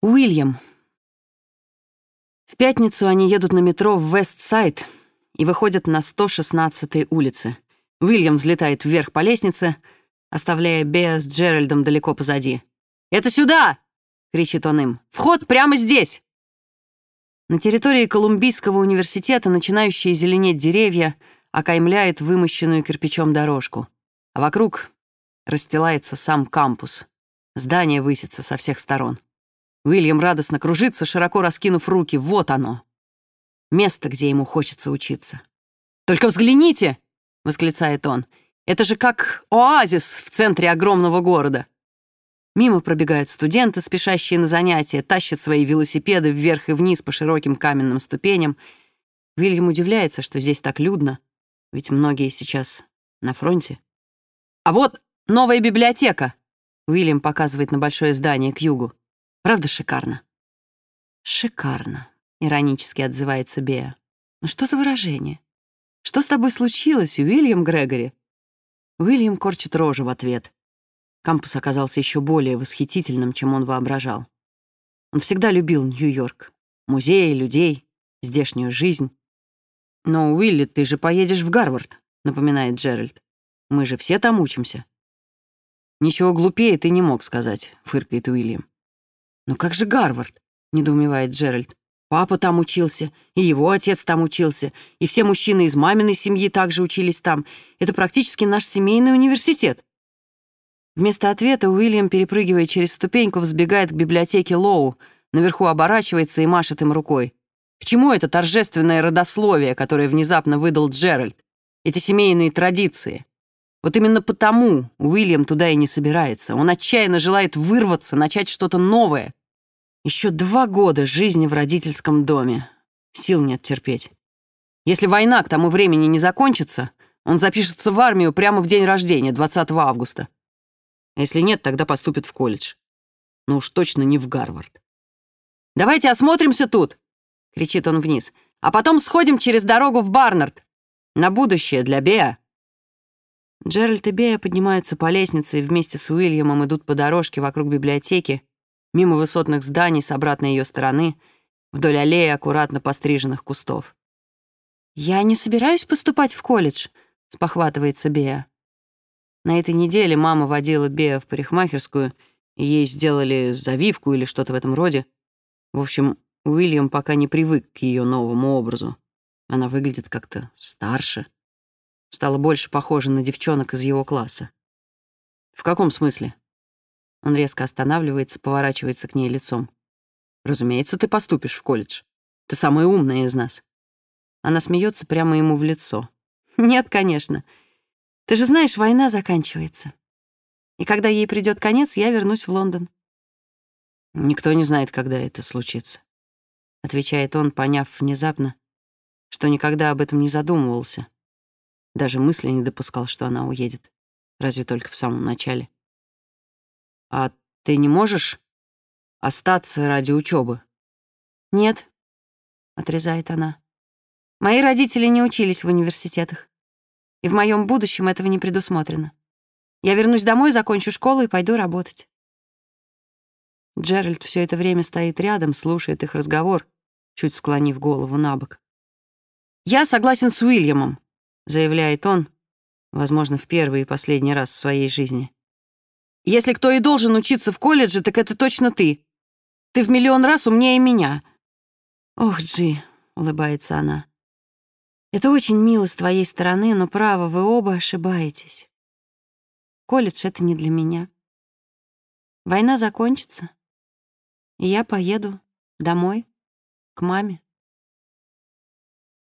Уильям. В пятницу они едут на метро в Вест-Сайд и выходят на 116-й улице. Уильям взлетает вверх по лестнице, оставляя Беа с Джеральдом далеко позади. «Это сюда!» — кричит он им. «Вход прямо здесь!» На территории Колумбийского университета начинающие зеленеть деревья окаймляет вымощенную кирпичом дорожку, а вокруг расстилается сам кампус. Здание высится со всех сторон. Уильям радостно кружится, широко раскинув руки. Вот оно. Место, где ему хочется учиться. «Только взгляните!» — восклицает он. «Это же как оазис в центре огромного города!» Мимо пробегают студенты, спешащие на занятия, тащат свои велосипеды вверх и вниз по широким каменным ступеням. Уильям удивляется, что здесь так людно, ведь многие сейчас на фронте. «А вот новая библиотека!» Уильям показывает на большое здание к югу. Правда шикарно?» «Шикарно», — иронически отзывается Беа. «Ну что за выражение? Что с тобой случилось, Уильям Грегори?» Уильям корчит рожу в ответ. Кампус оказался еще более восхитительным, чем он воображал. Он всегда любил Нью-Йорк. Музеи, людей, здешнюю жизнь. «Но, Уилли, ты же поедешь в Гарвард», — напоминает Джеральд. «Мы же все там учимся». «Ничего глупее ты не мог сказать», — фыркает Уильям. «Ну как же Гарвард?» — недоумевает Джеральд. «Папа там учился, и его отец там учился, и все мужчины из маминой семьи также учились там. Это практически наш семейный университет». Вместо ответа Уильям, перепрыгивая через ступеньку, взбегает к библиотеке Лоу, наверху оборачивается и машет им рукой. К чему это торжественное родословие, которое внезапно выдал Джеральд? Эти семейные традиции. Вот именно потому Уильям туда и не собирается. Он отчаянно желает вырваться, начать что-то новое, еще два года жизни в родительском доме. Сил нет терпеть. Если война к тому времени не закончится, он запишется в армию прямо в день рождения, 20 августа. А если нет, тогда поступит в колледж. Но уж точно не в Гарвард. «Давайте осмотримся тут!» — кричит он вниз. «А потом сходим через дорогу в Барнард. На будущее для Беа». Джеральд и Беа поднимаются по лестнице и вместе с Уильямом идут по дорожке вокруг библиотеки, мимо высотных зданий с обратной ее стороны, вдоль аллеи аккуратно постриженных кустов. «Я не собираюсь поступать в колледж», — спохватывается Беа. На этой неделе мама водила Беа в парикмахерскую, и ей сделали завивку или что-то в этом роде. В общем, Уильям пока не привык к ее новому образу. Она выглядит как-то старше. Стала больше похожа на девчонок из его класса. «В каком смысле?» Он резко останавливается, поворачивается к ней лицом. «Разумеется, ты поступишь в колледж. Ты самая умная из нас». Она смеется прямо ему в лицо. «Нет, конечно. Ты же знаешь, война заканчивается. И когда ей придет конец, я вернусь в Лондон». «Никто не знает, когда это случится», — отвечает он, поняв внезапно, что никогда об этом не задумывался. Даже мысли не допускал, что она уедет. Разве только в самом начале. «А ты не можешь остаться ради учебы? «Нет», — отрезает она. «Мои родители не учились в университетах, и в моем будущем этого не предусмотрено. Я вернусь домой, закончу школу и пойду работать». Джеральд все это время стоит рядом, слушает их разговор, чуть склонив голову на бок. «Я согласен с Уильямом», — заявляет он, возможно, в первый и последний раз в своей жизни. Если кто и должен учиться в колледже, так это точно ты. Ты в миллион раз умнее меня». «Ох, Джи», — улыбается она. «Это очень мило с твоей стороны, но, право, вы оба ошибаетесь. Колледж — это не для меня. Война закончится, и я поеду домой, к маме».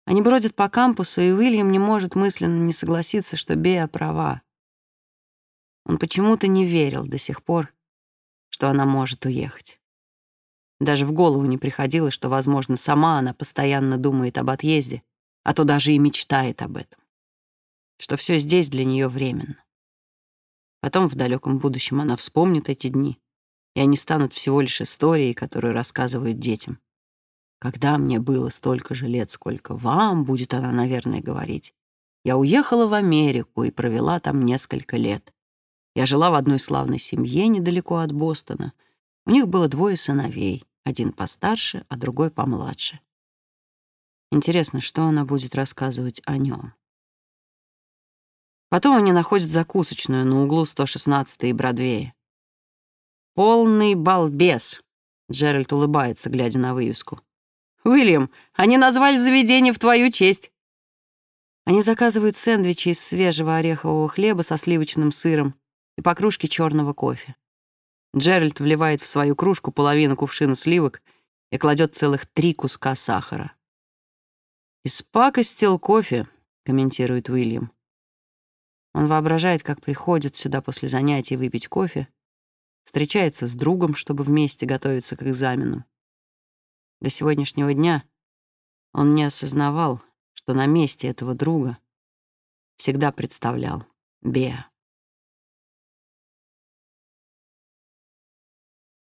Они бродят по кампусу, и Уильям не может мысленно не согласиться, что Беа права. Он почему-то не верил до сих пор, что она может уехать. Даже в голову не приходило, что, возможно, сама она постоянно думает об отъезде, а то даже и мечтает об этом. Что все здесь для нее временно. Потом в далеком будущем она вспомнит эти дни, и они станут всего лишь историей, которую рассказывают детям. Когда мне было столько же лет, сколько вам, будет она, наверное, говорить. Я уехала в Америку и провела там несколько лет. Я жила в одной славной семье недалеко от Бостона. У них было двое сыновей, один постарше, а другой помладше. Интересно, что она будет рассказывать о нем. Потом они находят закусочную на углу 116 и Бродвея. «Полный балбес», — Джеральд улыбается, глядя на вывеску. «Уильям, они назвали заведение в твою честь». Они заказывают сэндвичи из свежего орехового хлеба со сливочным сыром и по кружке черного кофе. Джеральд вливает в свою кружку половину кувшина сливок и кладет целых три куска сахара. «Испакостил кофе», — комментирует Уильям. Он воображает, как приходит сюда после занятий выпить кофе, встречается с другом, чтобы вместе готовиться к экзаменам. До сегодняшнего дня он не осознавал, что на месте этого друга всегда представлял Беа.